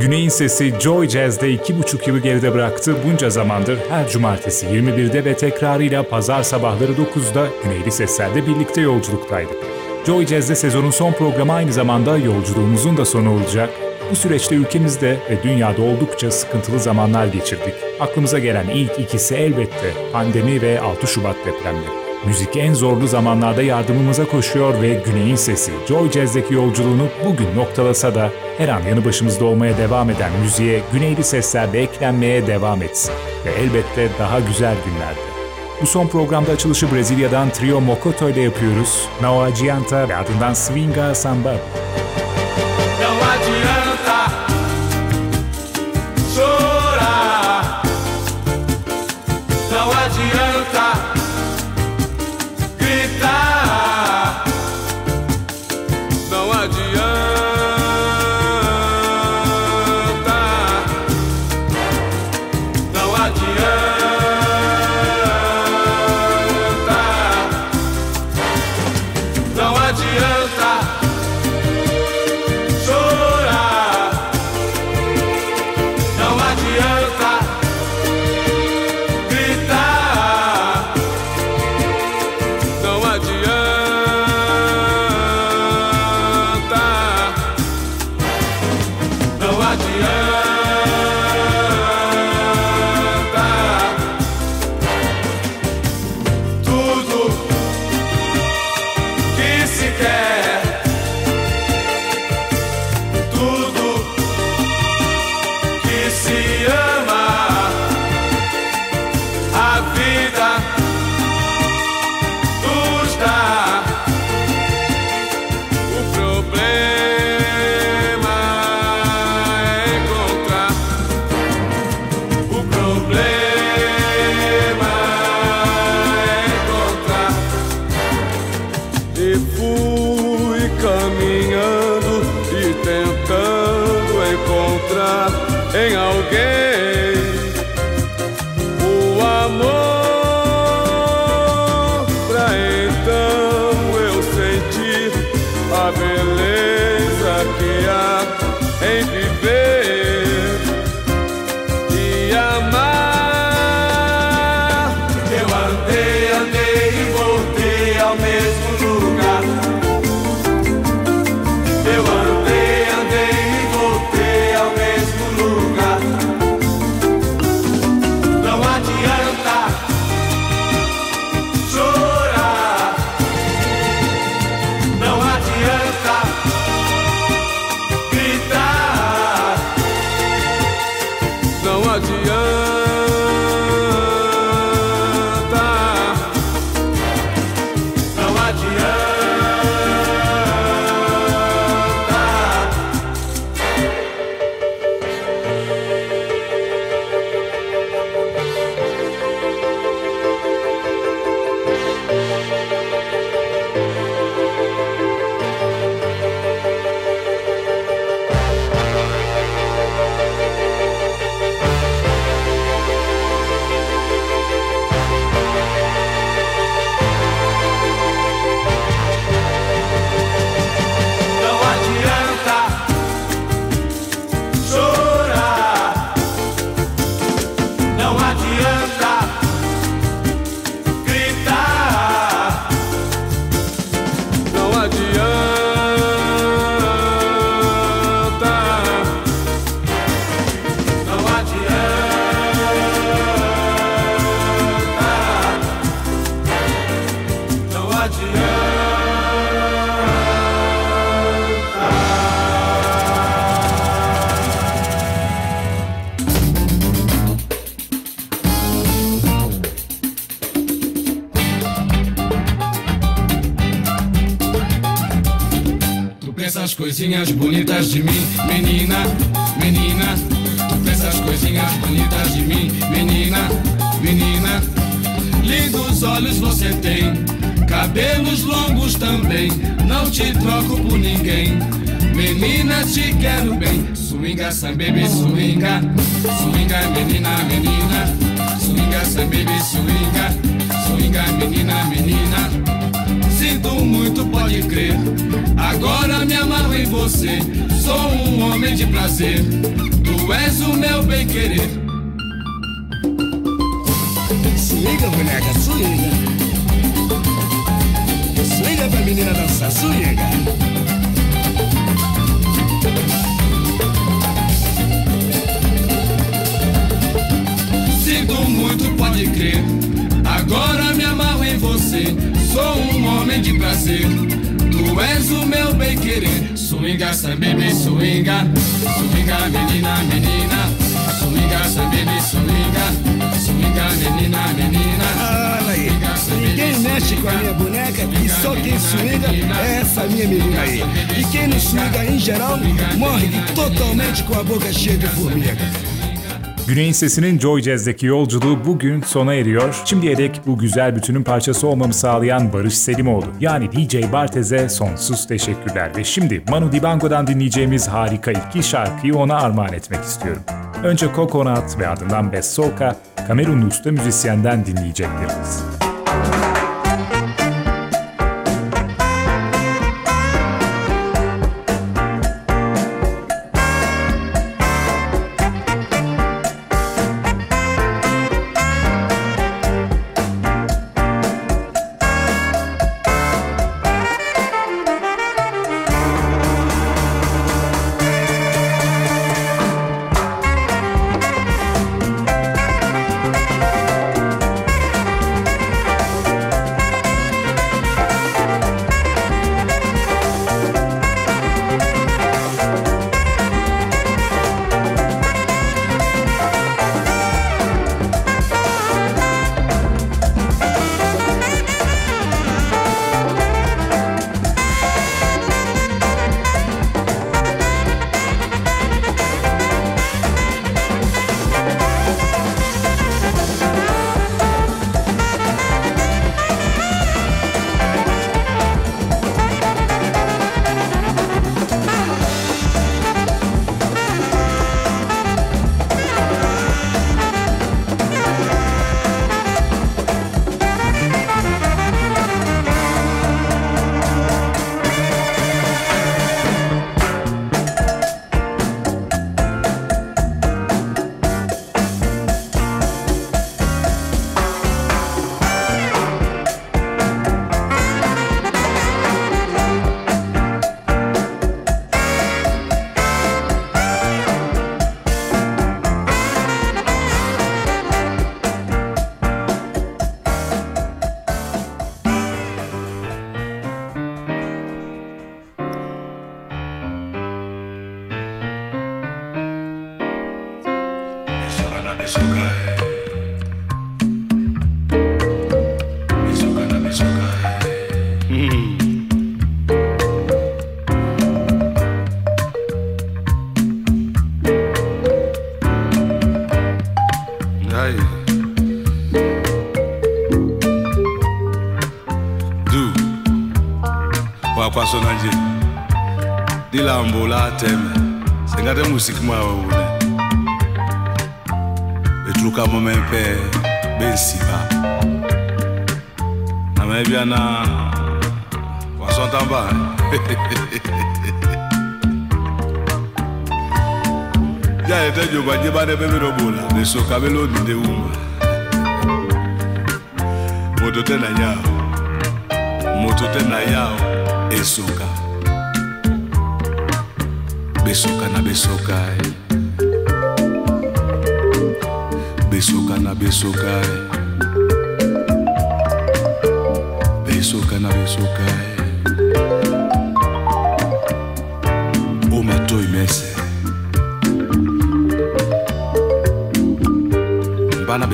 Güney'in sesi Joy Jazz'de iki buçuk yılı geride bıraktı. Bunca zamandır her cumartesi 21'de ve tekrarıyla pazar sabahları 9'da Güneyli Sesler'de birlikte yolculuktaydık. Joy Jazz'de sezonun son programı aynı zamanda yolculuğumuzun da sonu olacak. Bu süreçte ülkemizde ve dünyada oldukça sıkıntılı zamanlar geçirdik. Aklımıza gelen ilk ikisi elbette pandemi ve 6 Şubat depremleri. Müzik en zorlu zamanlarda yardımımıza koşuyor ve Güney'in sesi Joy Jazz'deki yolculuğunu bugün noktalasa da her an yanı başımızda olmaya devam eden müziğe güneyli seslerle eklenmeye devam etsin ve elbette daha güzel günlerde. Bu son programda açılışı Brezilya'dan Trio Mokoto ile yapıyoruz. Nao Gianta ve ardından Swinga Samba. Coisinhas bonitas de mim, menina, menina. Essas coisinhas bonitas de mim, menina, menina. Lindos olhos você tem, cabelos longos também. Não te troco por ninguém. Menina, te quero bem. Swinga, some baby, swinga. Swinga, menina, menina. Swinga, some baby, swinga. Swinga, menina, menina sinto muito, pode crer. Agora me amarro em você, sou um homem de prazer. és o meu bem-querer. Swinga, boneca, swinga. Swinga pra menina dançar, swinga. Sinto muito, pode crer. Sou um homem de prazer. Tu és o meu bem-querer. Swinga, baby, swinga. Swinga, menina, menina. Swinga, baby, swinga. Swinga, menina, menina. Olha aí, ninguém mexe com a minha boneca e só quem swinga é essa minha menina aí. E quem não swinga em geral morre totalmente com a boca cheia de formiga. Güney'in sesinin Joy Jazz'deki yolculuğu bugün sona eriyor. Şimdiye dek bu güzel bütünün parçası olmamı sağlayan Barış Selimoğlu yani DJ Bartez'e sonsuz teşekkürler. Ve şimdi Manu Dibango'dan dinleyeceğimiz harika iki şarkıyı ona armağan etmek istiyorum. Önce Coconut ve ardından Bessoka, Kamerunlu usta müzisyenden dinleyecekleriniz. ejo badye bade bebe lobola lesoka belodi nde umba moto te na yao moto te na yao esoka. Besoka na besoka eh. besoka na besoka eh. besoka na besoka eh.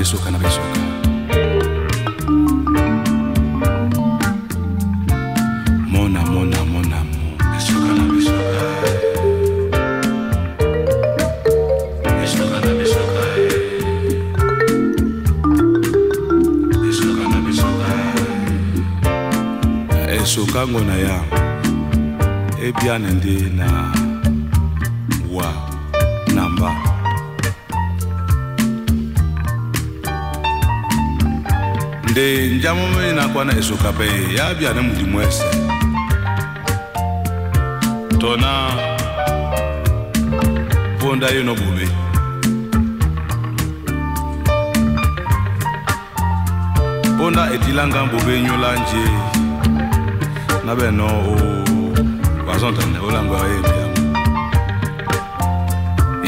besoka na besoka. Mona mona mona mo besoka na besoka. Esokango eh, na ya. Eh, Ebyana nde na pe nzambe mini na kuâ na e so kape ya bia ne modimo ese tona ponda ye no bobe. Ponda e ti langa bobe nyo lanzie na be no o wazontene o langba ye mbiamu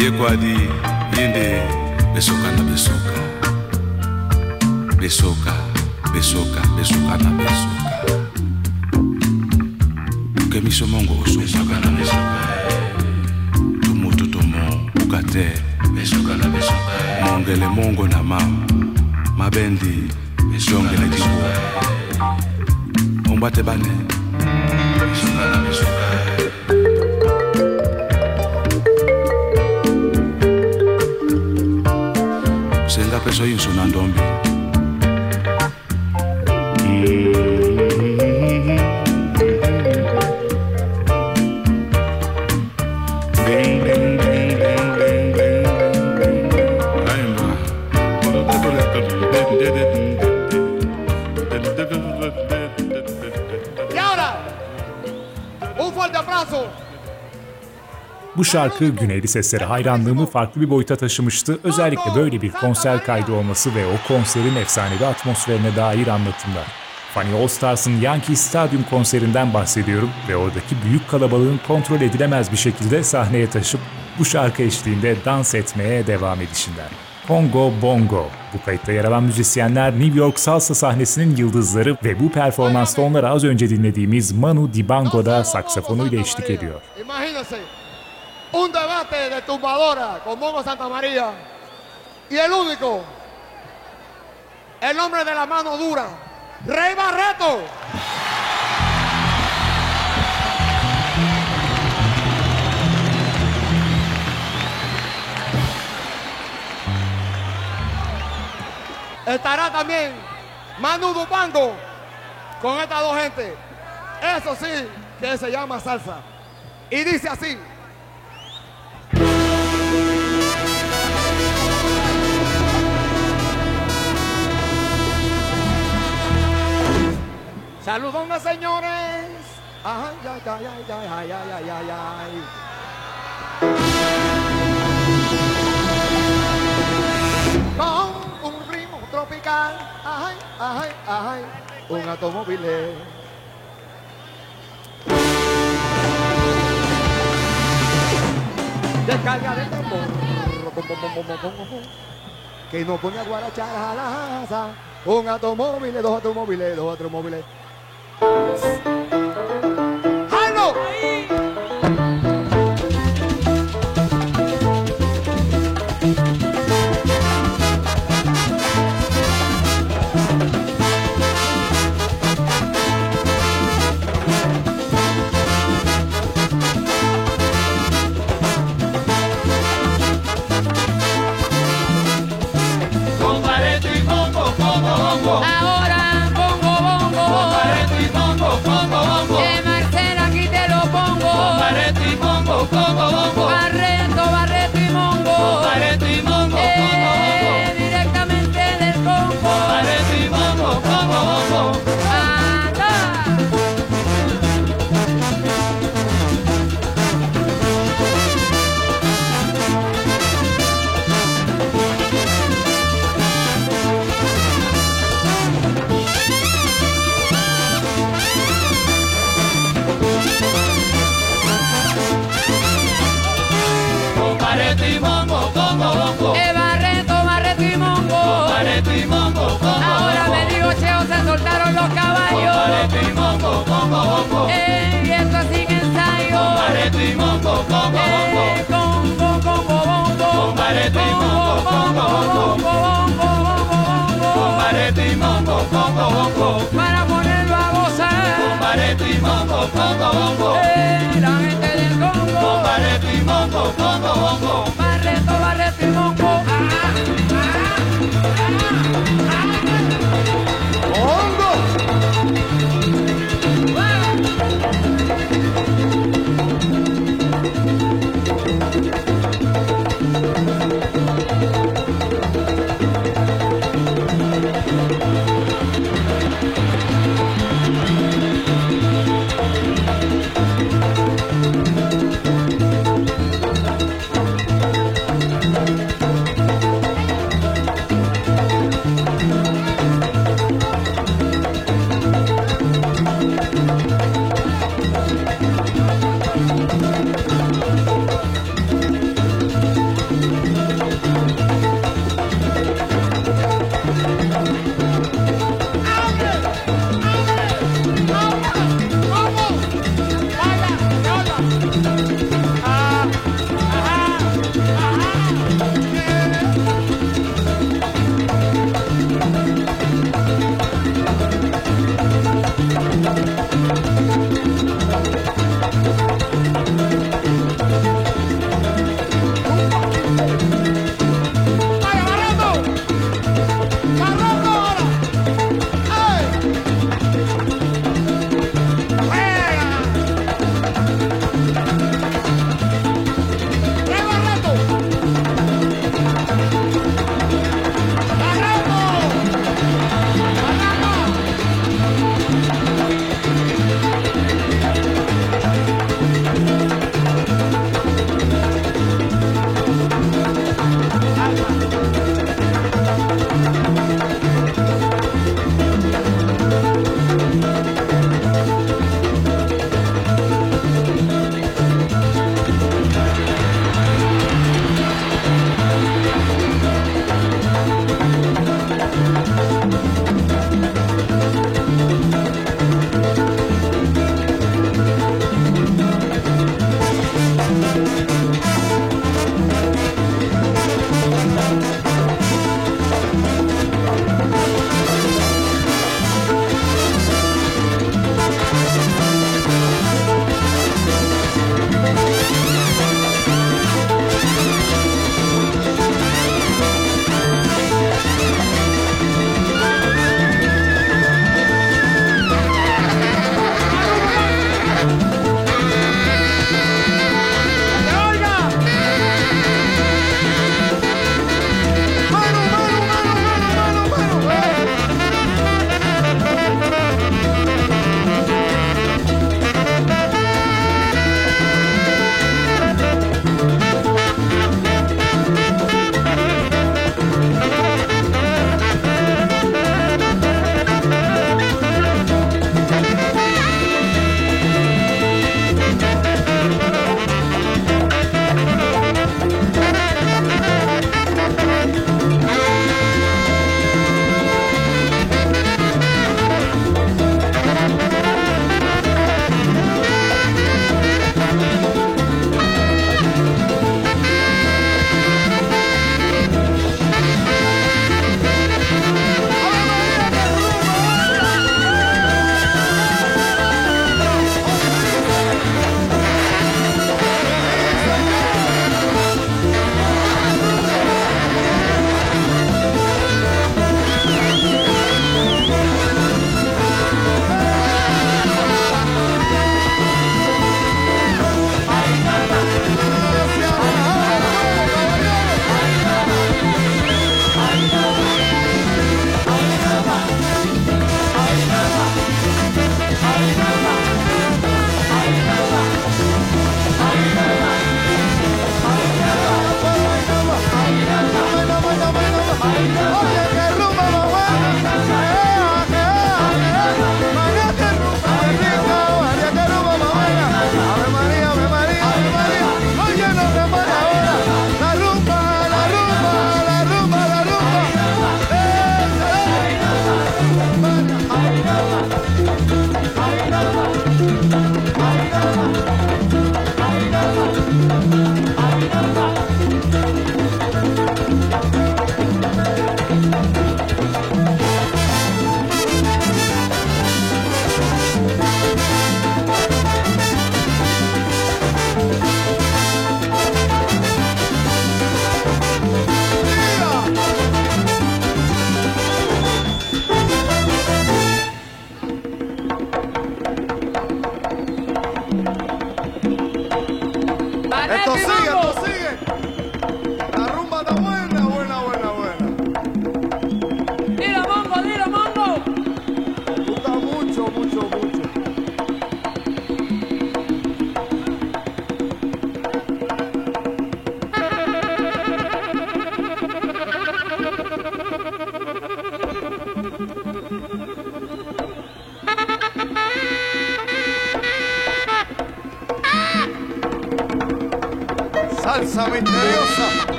ye kuâ di ye nde besoka na besoka. Besoka. besoka besoka na besoka toke biso mongo osoka na besoka tomoto tomobuka te. Besoka na besoka mongele mongo na ma mabendi besongele dibo ombate bane. Besoka na besoka senga mpe so nyonso na ndombi. Bu şarkı Güneyli seslere hayranlığımı farklı bir boyuta taşımıştı. Özellikle böyle bir konser kaydı olması ve o konserin efsanevi atmosferine dair anlatımlar. Funny All Stars'ın Yankee Stadium konserinden bahsediyorum ve oradaki büyük kalabalığın kontrol edilemez bir şekilde sahneye taşıp bu şarkı eşliğinde dans etmeye devam edişinden. Congo Bongo. Bu kayıtta yer alan müzisyenler New York salsa sahnesinin yıldızları ve bu performansta onlara az önce dinlediğimiz Manu Dibango da saksafonuyla eşlik ediyor. Un debate de tumbadora con Mongo Santa María y el único, el hombre de la mano dura, Rey Barreto. Estará también Manu Dupango con estas dos gente. Eso sí, que se llama salsa. Y dice así. Saludos, señores. Ay, ay, ay, ay, ay, ay, ay, ay, ay. Con un ritmo tropical. Ay, ay, ay. Un automóvil. Descarga de tambor. Que no pone a guarachar a la asa. Un automóvil, dos automóviles, dos automóviles. Peace. y esto sin ensayo. Eh, y moco, con y. Para ponerlo a gozar. Bombareto y moco, moco, moco. Eh, la gente del Congo. Y moco. Barreto, barreto y. Ah, ah, ah, ah. ah, ah.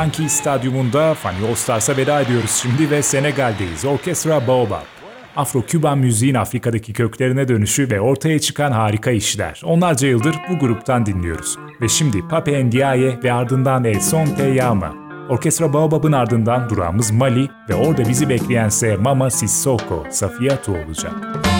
Yankees Stadyumunda Fanny All Stars'a veda ediyoruz şimdi ve Senegal'deyiz. Orkestra Baobab. Afro-Küban müziğin Afrika'daki köklerine dönüşü ve ortaya çıkan harika işler. Onlarca yıldır bu gruptan dinliyoruz. Ve şimdi Pape Ndiaye ve ardından El Son Te. Orkestra Baobab'ın ardından durağımız Mali ve orada bizi bekleyense Mama Sissoko, Safiato olacak. Call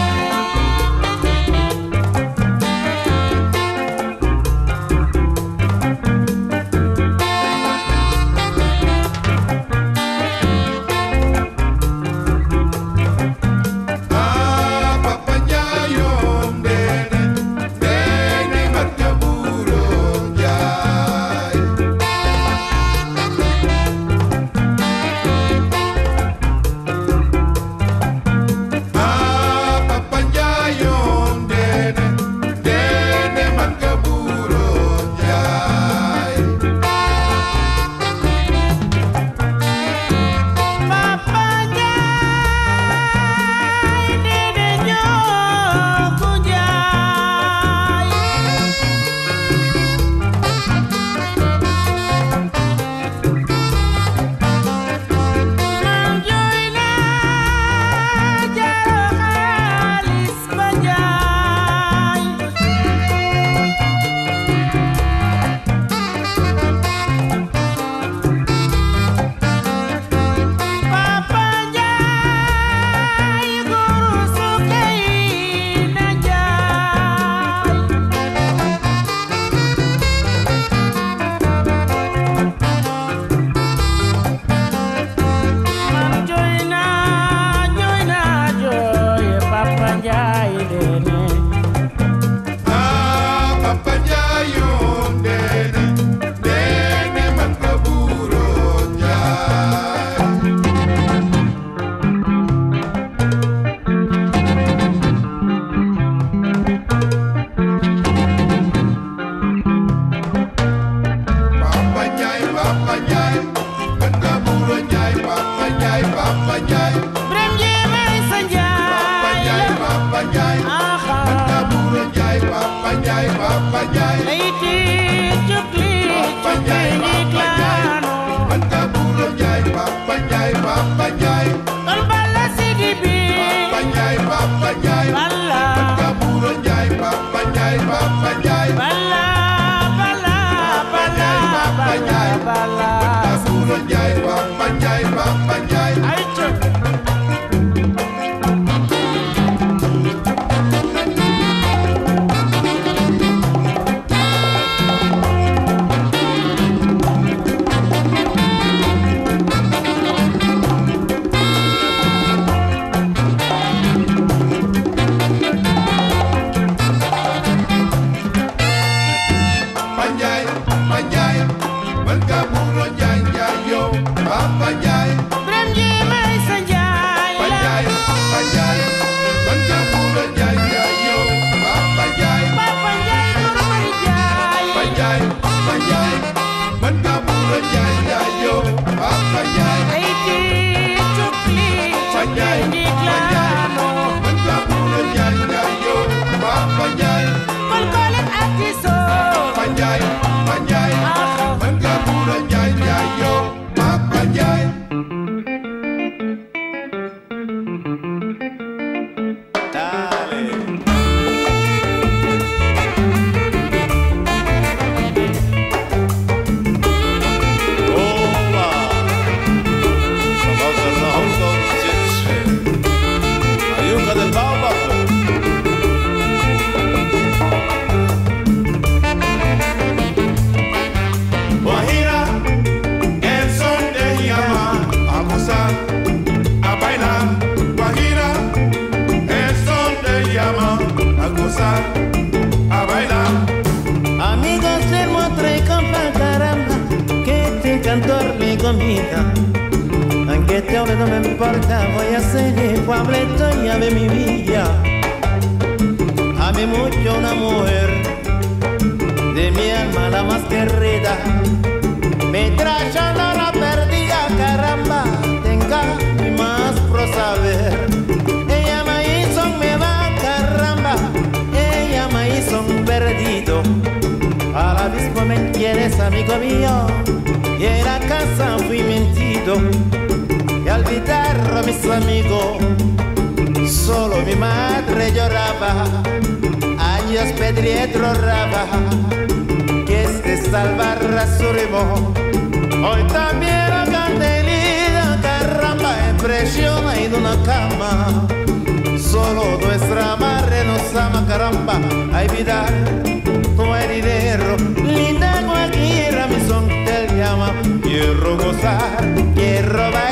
amigo mío, y en la casa fui mentido. Y al olvidar mis amigos, solo mi madre lloraba. Años pedrietro raba, que es de salvar a su ritmo. Hoy también la candelita, caramba, impresiona en una cama. Solo nuestra madre nos ama, caramba, hay vida, son te llama. Quiero gozar, quiero bailar,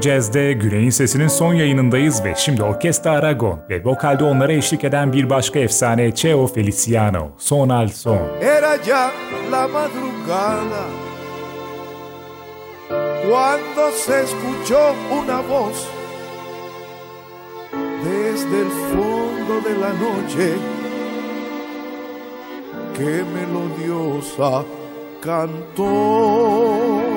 Jazz'de Güney'in Sesi'nin son yayınındayız ve şimdi Orkestra Aragon ve vokalde onlara eşlik eden bir başka efsane Cheo Feliciano, Son al Son. Era ya la madrugada cuando se escuchó una voz desde el fondo de la noche que melodiosa cantó.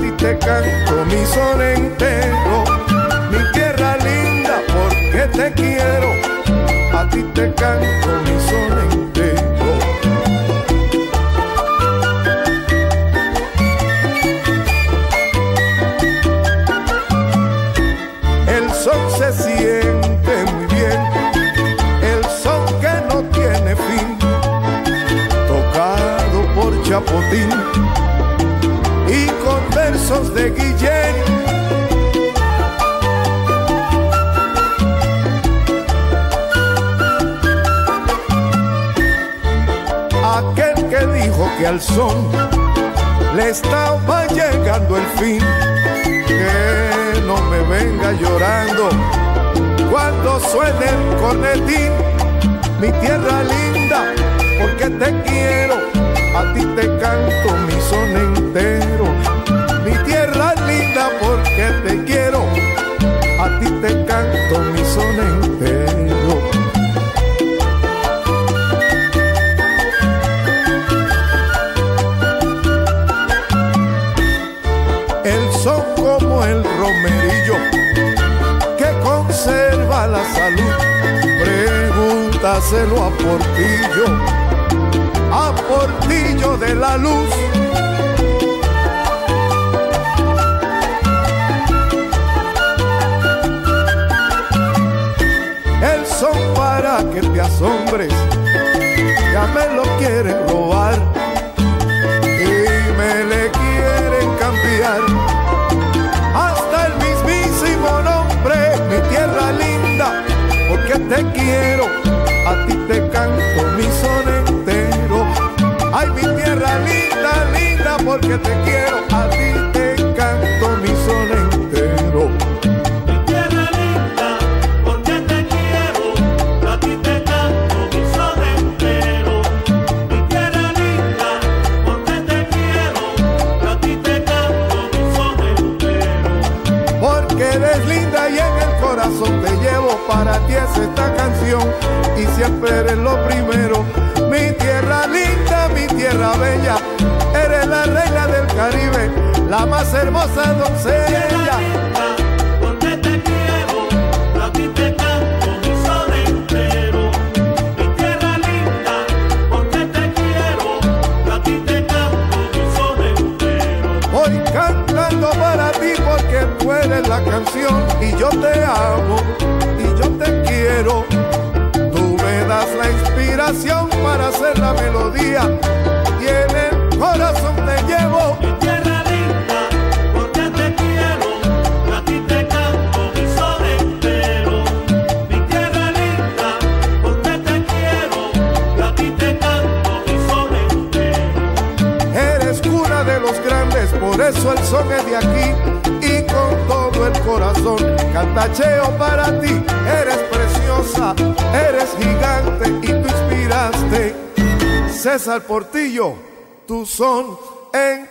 Ti te canto mi son entero, mi tierra linda, porque te quiero, a ti te canto mi son entero. El son se siente muy bien, el son que no tiene fin, tocado por Chapotín de Guillén. Aquel que dijo que al son le estaba llegando el fin que no me venga llorando cuando suene el cornetín, mi tierra linda, porque te quiero, a ti te canto mi son entero, porque te quiero, a ti te canto mi son entero. El son como el romerillo que conserva la salud. Pregúntaselo a Portillo, a Portillo de la luz. Asombres, ya me lo quieren robar y me le quieren cambiar hasta el mismísimo nombre, mi tierra linda, porque te quiero, a ti te canto mi son entero. Ay, mi tierra linda, linda, porque te quiero, a ti es esta canción y siempre eres lo primero. Mi tierra linda, mi tierra bella, eres la reina del Caribe, la más hermosa doncella. Porque te quiero, ti te canto mi son entero. Mi tierra linda, porque te quiero, ti te canto mi son entero. Voy cantando para ti porque tú eres la canción y yo te amo Tú me das la inspiración para hacer la melodía y en el corazón te llevo. Mi tierra linda, porque te quiero, a ti te canto mi son entero. Mi tierra linda, porque te quiero, a ti te canto mi son entero. Eres cuna de los grandes, por eso el son es de aquí corazón cantacheo para ti. Eres preciosa, eres gigante y tú inspiraste. César Portillo, tu son entero.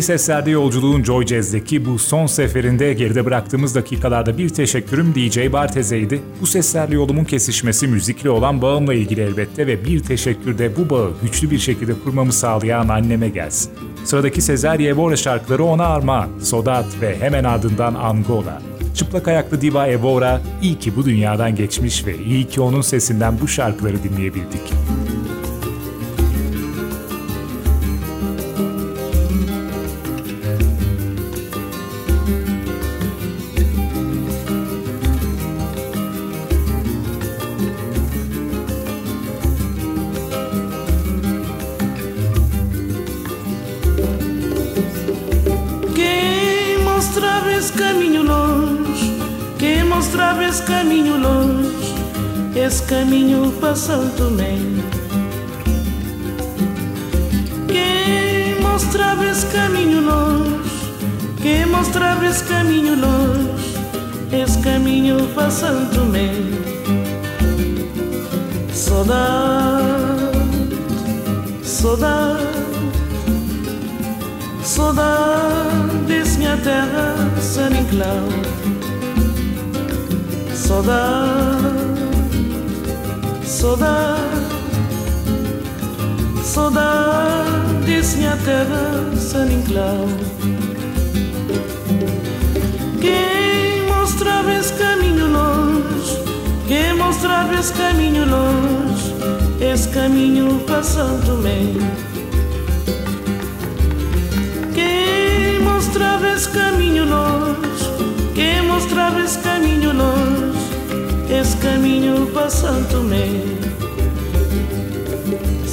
Güneyli Sesler'de yolculuğun Joy Jazz'deki bu son seferinde geride bıraktığımız dakikalarda bir teşekkürüm DJ Barteze'ydi. Bu seslerle yolumun kesişmesi müzikle olan bağımla ilgili elbette ve bir teşekkür de bu bağı güçlü bir şekilde kurmamı sağlayan anneme gelsin. Sıradaki Sezer Yevora şarkıları ona armağan, Sodat ve hemen ardından Angola. Çıplak ayaklı diva Evora iyi ki bu dünyadan geçmiş ve iyi ki onun sesinden bu şarkıları dinleyebildik. Saudades minha terra San Inclau Quem mostrava esse caminho longe? Quem mostrava esse caminho longe? Esse caminho São Tomé Quem mostrava esse caminho longe, quem mostrava esse caminho longe, esse caminho para Santo Tomé.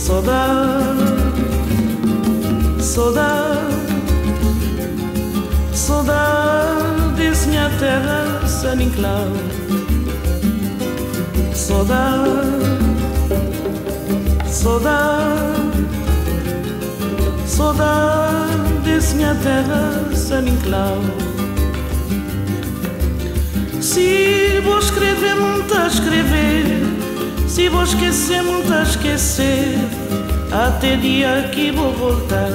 Saudade, saudade, saudades minha terra, San Inclau. Saudade, saudade, saudades minha terra, San Inclau. Se vou escrever, muito a escrever. Se vou esquecer, muito a esquecer. Até dia que vou voltar.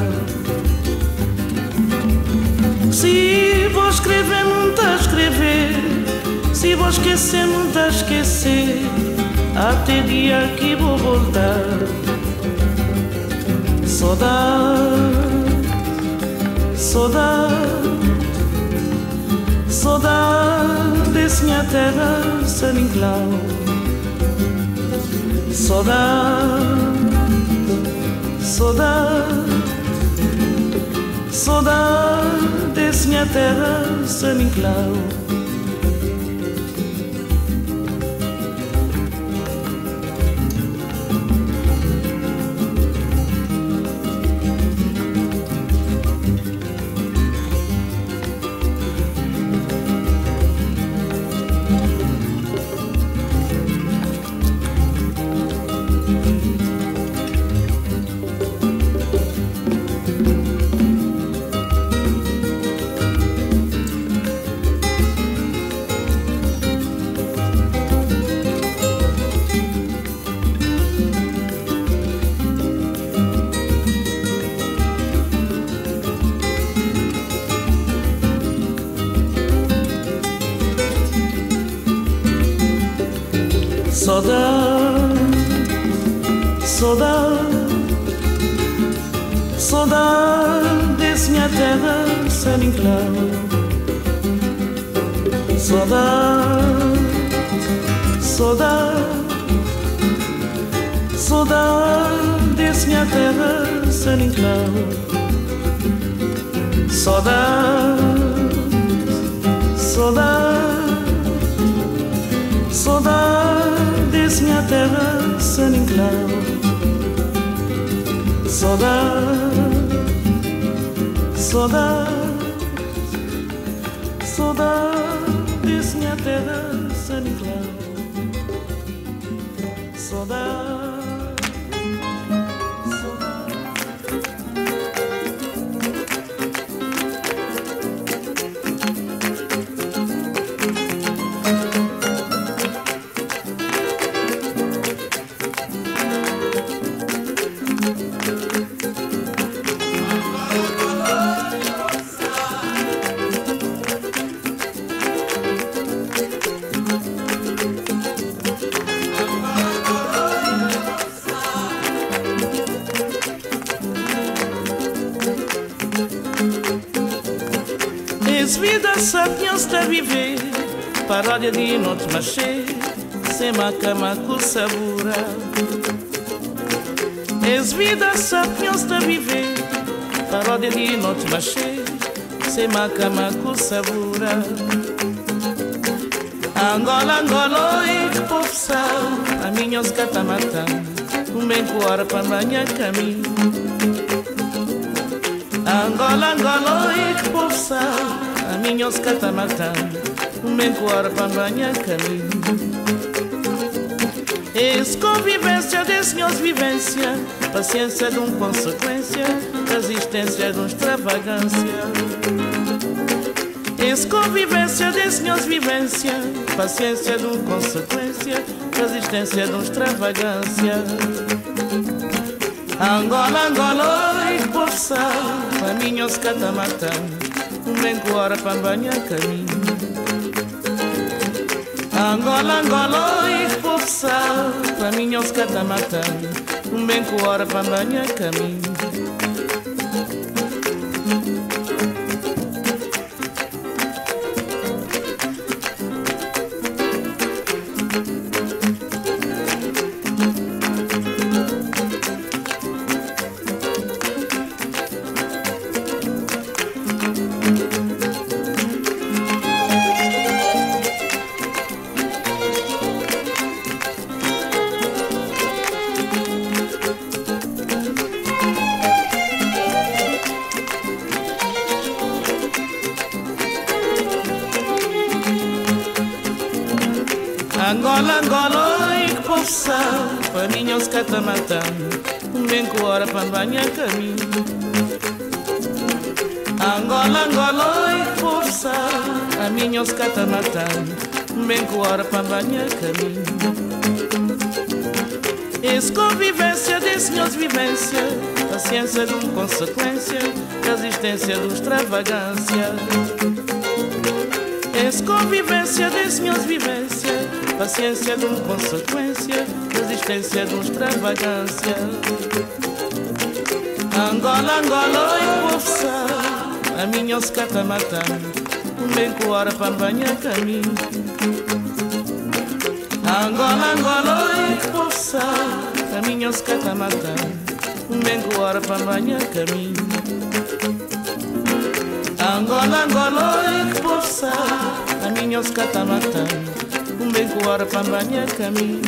Se vou escrever, muito a escrever. Se vou esquecer, muito a esquecer. Até dia que vou voltar. Saudade, saudade, saudades minha terra, San Inclau. Saudade, saudade, saudade desse minha terra, sem enclau. Tens vida, sapiens-te a viver Paródia de não te Sem macama com sabura. És vida, sapiens-te a viver Paródia de não te Sem macama com sabura. Angola, Angola, e que povo A minha os catamata Um bem para amanhã caminho. Angola, Angola, e que povo Minhos catamata Menguar caminho. Eis convivência desse nós vivência Paciência de um consequência Resistência de um extravagância Eis convivência desse vivência Paciência de um consequência Resistência de um extravagância Angola, Angola, oi, povo sal Caminhos catamata menguara pambanya kami Angola Angola expulsa paminhos cada matando menguara pambanya kami Angola, Angola, e que povo para mim os catamatã, um bem que hora para banhar caminho. Angola, Angola, e que povo a mim os catamatã, um bem que hora para banhar caminho. Esse convivência de senhores vivência, paciência de uma consequência, resistência de extravagância. Esse convivência de senhores vivência, paciência de uma consequência, resistência de uma extravagância. Angola, Angola, povo sal, a minha os catamatã, um bem hora para banhar caminho. Angola, Angola, povo sal, a minha os catamatã, um bem hora para banhar caminho. Angola, Angola, povo sal, a minha os catamatã, mekuwar pamba miakami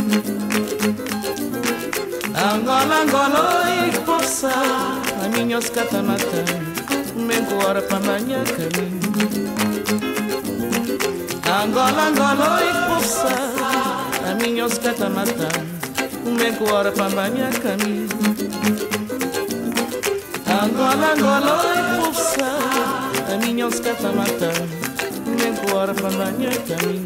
angolangolo ekposa ami nyonso Angola, matami mekuwar pamba miakami angolangolo ekposa ami nyonso kata matami mekuwar pamba miakami angolangolo ekposa ami nyonso kata matami mekuwar pamba miakami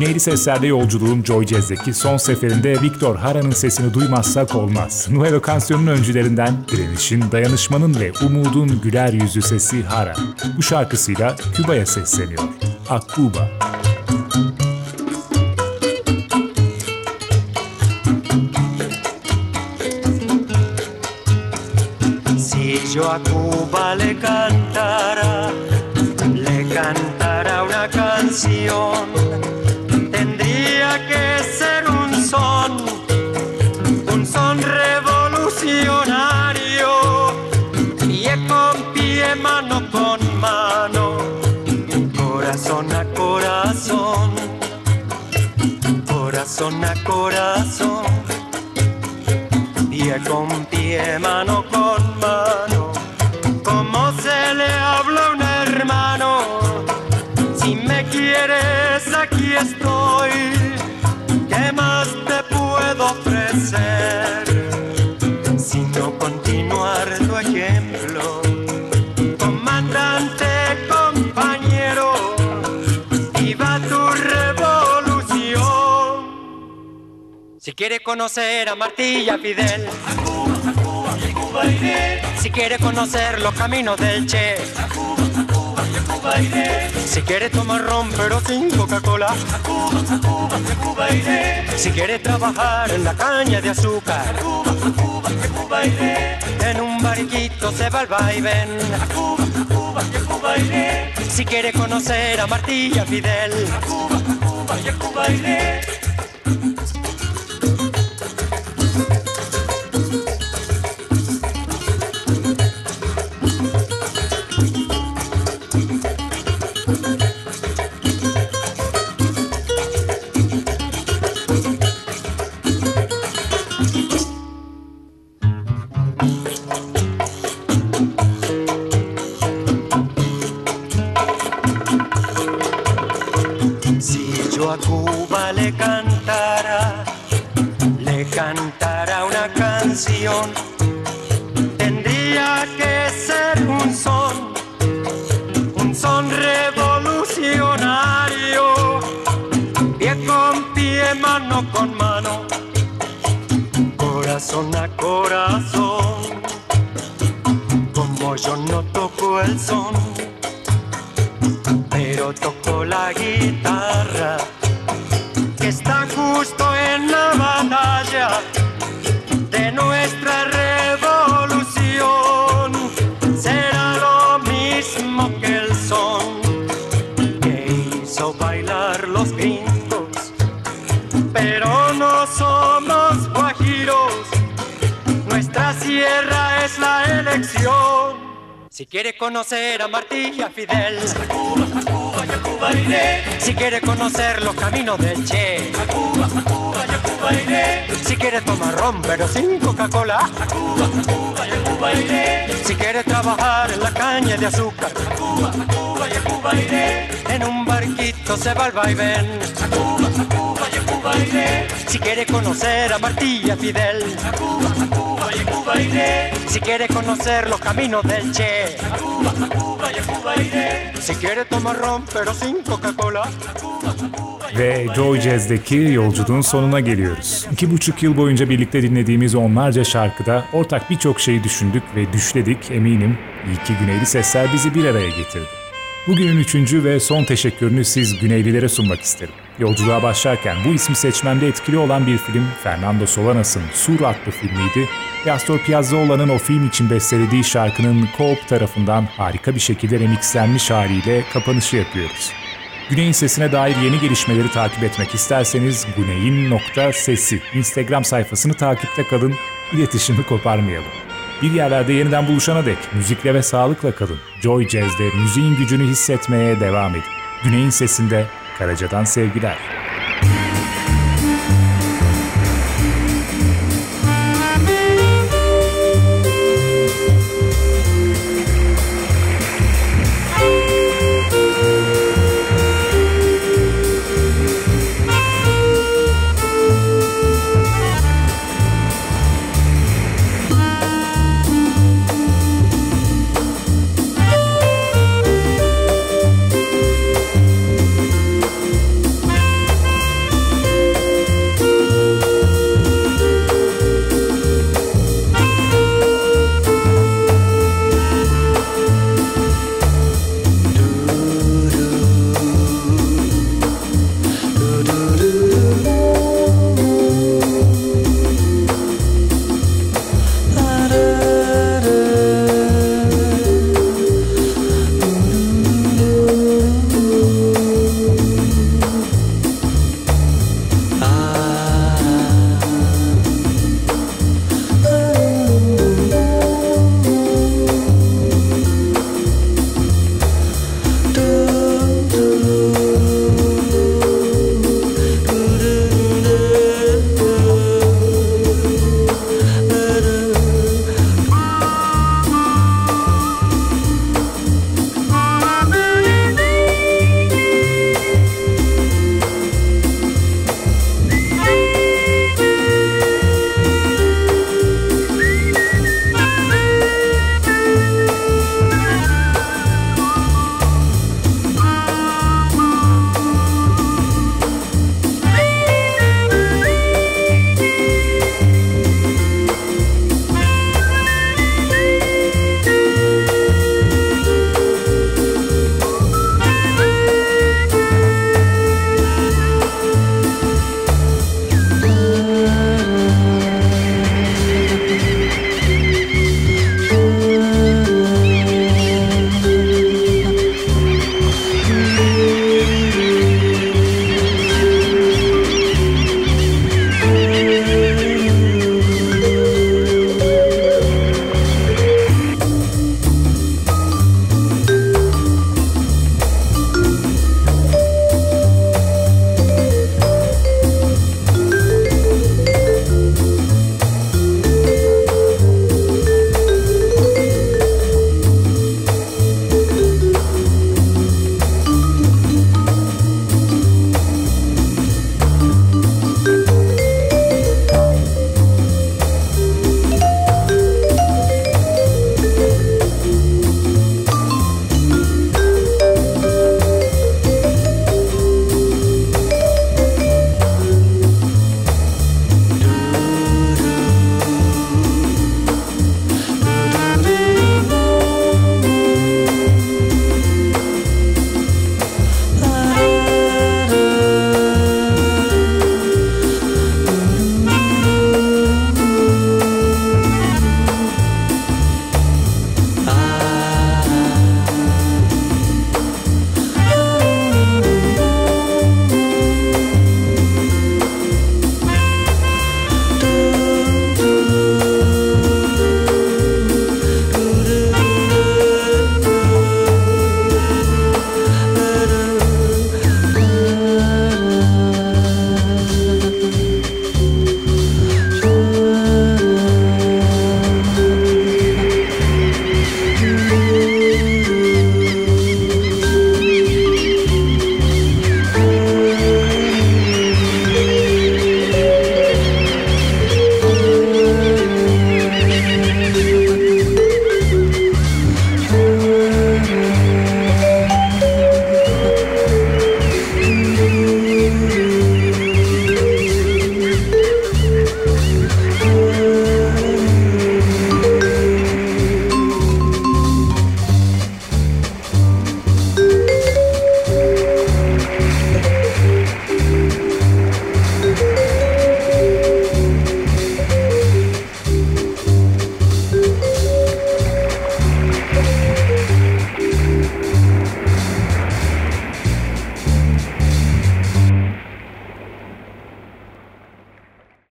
Güneyli seslerde yolculuğum Joy Jazz'deki son seferinde Victor Hara'nın sesini duymazsak olmaz. Nuevo Cancion'un öncülerinden direnişin, dayanışmanın ve umudun güler yüzü sesi Hara. Bu şarkısıyla Küba'ya sesleniyor. Akuba. Si yo a Cuba le cantara, corazón a corazón pie con pie, mano con mano, como se le habla a un hermano. Si me quieres, aquí estoy. ¿Qué más te puedo ofrecer? Quiere conocer a Fidel, A a Cuba, y a iré. si quiere conocer los caminos del Che, A Cuba, a Cuba, y a si quiere tomar ron pero sin Coca-Cola, A Cuba, a Cuba, a si quiere trabajar en la caña de azúcar, A a a en un barquito se va al vaivén, A Cuba, a Cuba, y a Cuba si quiere conocer a Martilla Fidel, A Cuba, a Cuba, a Cuba. Conocer a Martilla Fidel, A Cuba, a Cuba, y a Cuba iré. si quiere conocer los caminos del Che, A Cuba, a Cuba, y a Cuba iré. si quiere tomar ron pero sin Coca-Cola, A Cuba, a Cuba, y a Cuba iré. si quiere trabajar en la caña de azúcar, A Cuba, a Cuba, y a Cuba iré. en un barquito se va al vaivén, A Cuba, a Cuba, y a Cuba iré. si quiere conocer a Martilla Fidel, A Cuba, a Cuba, y a Cuba iré. si quiere conocer los caminos del Che, A Cuba, a Cuba, y a Cuba iré. si quiere tomar ron pero sin Coca-Cola, Ve Joy Jazz'deki yolculuğun sonuna geliyoruz. İki buçuk yıl boyunca birlikte dinlediğimiz onlarca şarkıda ortak birçok şeyi düşündük ve düşledik eminim. İyi ki Güneyli Sesler bizi bir araya getirdi. Bugünün üçüncü ve son teşekkürünü siz Güneylilere sunmak isterim. Yolculuğa başlarken bu ismi seçmemde etkili olan bir film Fernando Solanas'ın Sur adlı filmiydi ve Astor Piazzolla'nın o film için bestelediği şarkının Coop tarafından harika bir şekilde remixlenmiş haliyle kapanışı yapıyoruz. Güney'in sesine dair yeni gelişmeleri takip etmek isterseniz güneyin.sesi Instagram sayfasını takipte kalın, iletişimi koparmayalım. Bir yerlerde yeniden buluşana dek müzikle ve sağlıkla kalın. Joy Jazz'de müziğin gücünü hissetmeye devam edin. Güney'in sesinde Karaca'dan sevgiler.